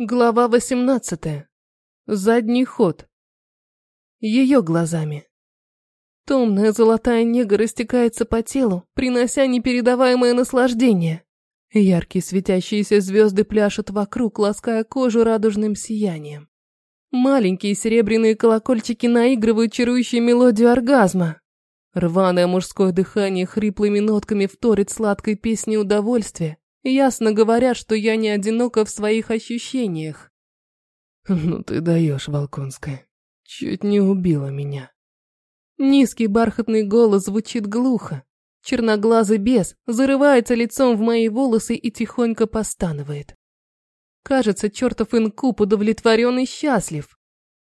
Глава 18. Задний ход. Ее глазами. Томная золотая нега растекается по телу, принося непередаваемое наслаждение. Яркие светящиеся звезды пляшут вокруг, лаская кожу радужным сиянием. Маленькие серебряные колокольчики наигрывают чарующую мелодию оргазма. Рваное мужское дыхание хриплыми нотками вторит сладкой песне удовольствия, ясно говоря, что я не одинока в своих ощущениях. Ну ты даешь, Волконская. Чуть не убила меня. Низкий бархатный голос звучит глухо. Черноглазый бес зарывается лицом в мои волосы и тихонько постанывает. Кажется, чертов инкуб удовлетворен и счастлив.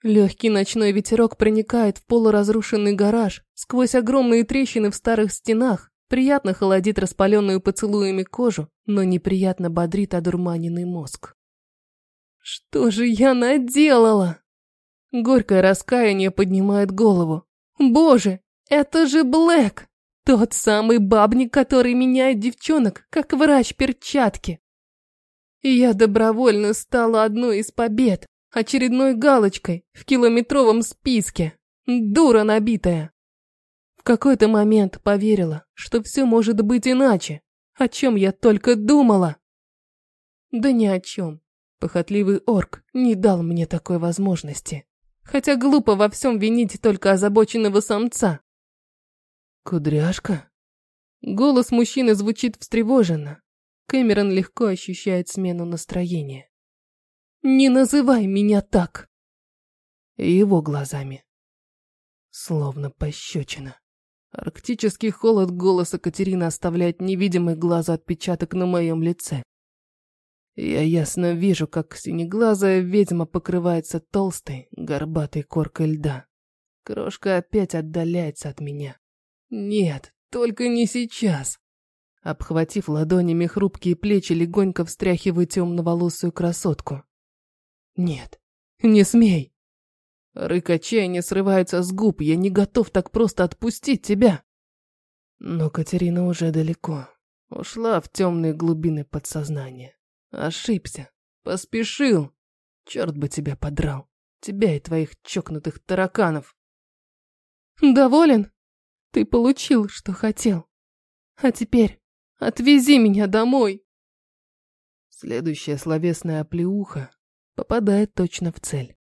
Легкий ночной ветерок проникает в полуразрушенный гараж, сквозь огромные трещины в старых стенах, Приятно холодит распаленную поцелуями кожу, но неприятно бодрит одурманенный мозг. Что же я наделала? Горькое раскаяние поднимает голову. Боже, это же Блэк! Тот самый бабник, который меняет девчонок, как врач перчатки. И я добровольно стала одной из побед, очередной галочкой в километровом списке. Дура набитая. В какой-то момент поверила, что все может быть иначе. О чем я только думала. Да ни о чем. Похотливый орк не дал мне такой возможности. Хотя глупо во всем винить только озабоченного самца. «Кудряшка?» Голос мужчины звучит встревоженно. Кэмерон легко ощущает смену настроения. «Не называй меня так!» Его глазами. Словно пощечина. Арктический холод голоса Катерины оставляет невидимый глаза отпечаток на моем лице. Я ясно вижу, как синеглазая ведьма покрывается толстой, горбатой коркой льда. Крошка опять отдаляется от меня. Нет, только не сейчас. Обхватив ладонями хрупкие плечи, легонько встряхиваю темноволосую красотку. Нет, не смей. Рык отчаяния срывается с губ, я не готов так просто отпустить тебя. Но Катерина уже далеко. Ушла в темные глубины подсознания. Ошибся. Поспешил. Черт бы тебя подрал. Тебя и твоих чокнутых тараканов. Доволен? Ты получил, что хотел. А теперь отвези меня домой. Следующая словесная оплеуха попадает точно в цель.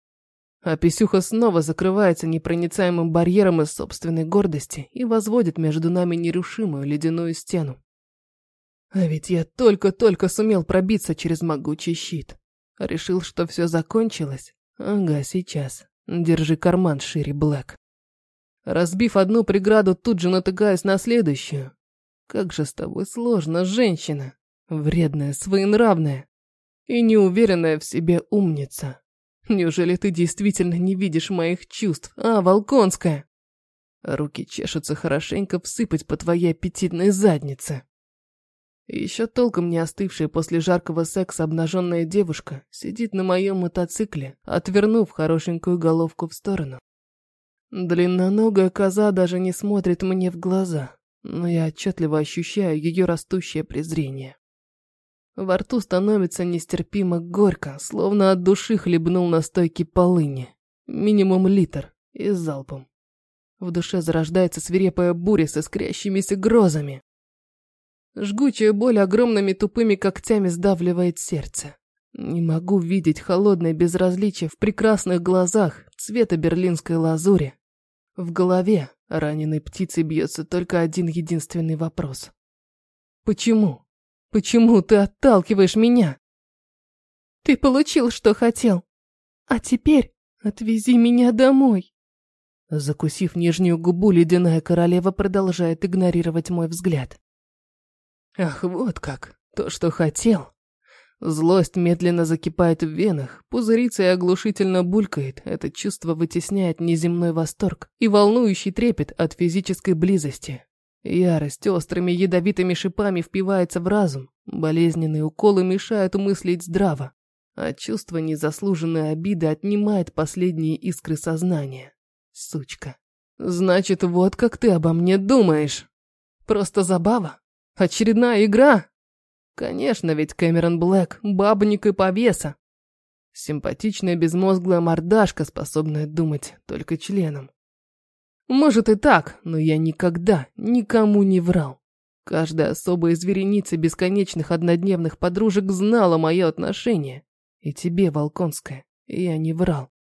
А Писюха снова закрывается непроницаемым барьером из собственной гордости и возводит между нами нерушимую ледяную стену. А ведь я только-только сумел пробиться через могучий щит. Решил, что все закончилось. Ага, сейчас. Держи карман шире, Блэк. Разбив одну преграду, тут же натыкаюсь на следующую. Как же с тобой сложно, женщина. Вредная, своенравная и неуверенная в себе умница. Неужели ты действительно не видишь моих чувств, а, Волконская? Руки чешутся хорошенько всыпать по твоей аппетитной заднице. Еще толком не остывшая после жаркого секса обнаженная девушка сидит на моем мотоцикле, отвернув хорошенькую головку в сторону. Длинноногая коза даже не смотрит мне в глаза, но я отчетливо ощущаю ее растущее презрение. Во рту становится нестерпимо горько, словно от души хлебнул настойки полыни. Минимум литр и залпом. В душе зарождается свирепая буря со искрящимися грозами. Жгучая боль огромными тупыми когтями сдавливает сердце. Не могу видеть холодное безразличие в прекрасных глазах цвета берлинской лазури. В голове раненой птицей бьется только один единственный вопрос. Почему? Почему ты отталкиваешь меня? Ты получил, что хотел. А теперь отвези меня домой. Закусив нижнюю губу, ледяная королева продолжает игнорировать мой взгляд. Ах, вот как. То, что хотел. Злость медленно закипает в венах, пузырится и оглушительно булькает. Это чувство вытесняет неземной восторг и волнующий трепет от физической близости. Ярость острыми ядовитыми шипами впивается в разум, болезненные уколы мешают мыслить здраво, а чувство незаслуженной обиды отнимает последние искры сознания. Сучка. Значит, вот как ты обо мне думаешь. Просто забава? Очередная игра? Конечно, ведь Кэмерон Блэк – бабник и повеса. Симпатичная безмозглая мордашка, способная думать только членом. Может и так, но я никогда никому не врал. Каждая особая звереница бесконечных однодневных подружек знала мое отношение. И тебе, Волконская, я не врал.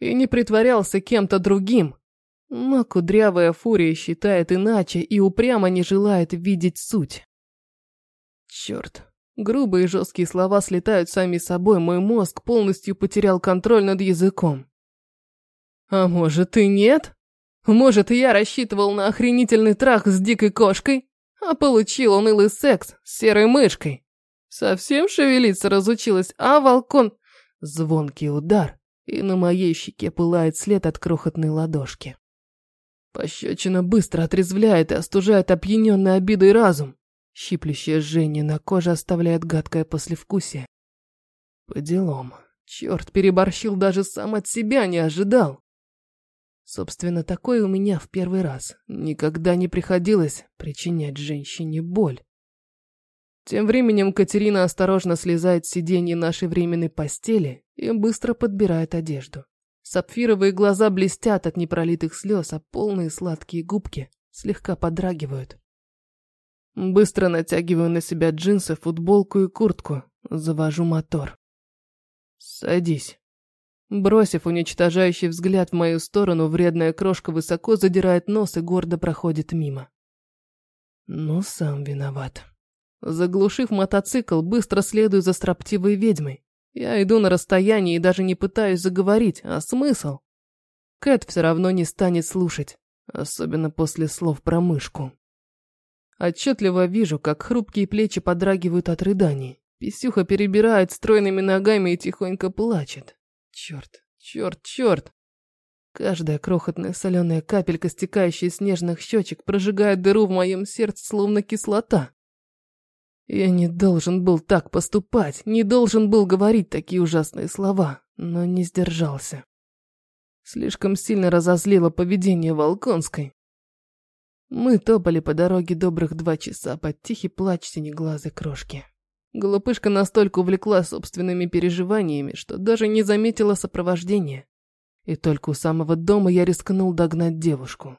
И не притворялся кем-то другим. Но кудрявая фурия считает иначе и упрямо не желает видеть суть. Черт, грубые жесткие слова слетают сами собой, мой мозг полностью потерял контроль над языком. А может и нет? Может, я рассчитывал на охренительный трах с дикой кошкой, а получил унылый секс с серой мышкой. Совсем шевелиться разучилась, а волкон... Звонкий удар, и на моей щеке пылает след от крохотной ладошки. Пощечина быстро отрезвляет и остужает опьяненный обидой разум. Щиплющее жжение на коже оставляет гадкое послевкусие. По делам. Черт, переборщил, даже сам от себя не ожидал. Собственно, такое у меня в первый раз. Никогда не приходилось причинять женщине боль. Тем временем Катерина осторожно слезает с сиденья нашей временной постели и быстро подбирает одежду. Сапфировые глаза блестят от непролитых слез, а полные сладкие губки слегка подрагивают. Быстро натягиваю на себя джинсы, футболку и куртку, завожу мотор. «Садись». Бросив уничтожающий взгляд в мою сторону, вредная крошка высоко задирает нос и гордо проходит мимо. Ну, сам виноват. Заглушив мотоцикл, быстро следую за строптивой ведьмой. Я иду на расстоянии и даже не пытаюсь заговорить, а смысл? Кэт все равно не станет слушать, особенно после слов про мышку. Отчетливо вижу, как хрупкие плечи подрагивают от рыданий. Писюха перебирает стройными ногами и тихонько плачет. Черт, черт, черт. Каждая крохотная соленая капелька, стекающая из снежных щечек, прожигает дыру в моем сердце, словно кислота. Я не должен был так поступать, не должен был говорить такие ужасные слова, но не сдержался. Слишком сильно разозлило поведение Волконской. Мы топали по дороге добрых два часа под тихий плач синеглазой крошки. Глупышка настолько увлекла собственными переживаниями, что даже не заметила сопровождения. И только у самого дома я рискнул догнать девушку.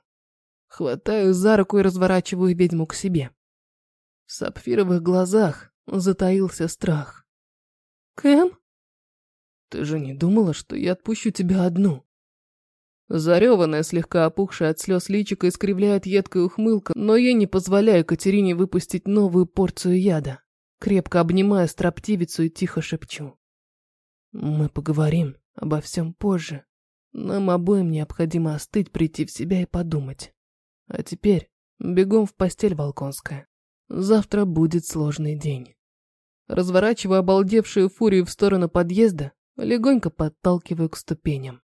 Хватаю за руку и разворачиваю ведьму к себе. В сапфировых глазах затаился страх. «Кэм?» «Ты же не думала, что я отпущу тебя одну?» Зареванная, слегка опухшая от слез личико искривляет едкая ухмылка, но я не позволяю Катерине выпустить новую порцию яда крепко обнимая строптивицу и тихо шепчу. Мы поговорим обо всем позже. Нам обоим необходимо остыть, прийти в себя и подумать. А теперь бегом в постель, Волконская. Завтра будет сложный день. Разворачиваю обалдевшую фурию в сторону подъезда, легонько подталкиваю к ступеням.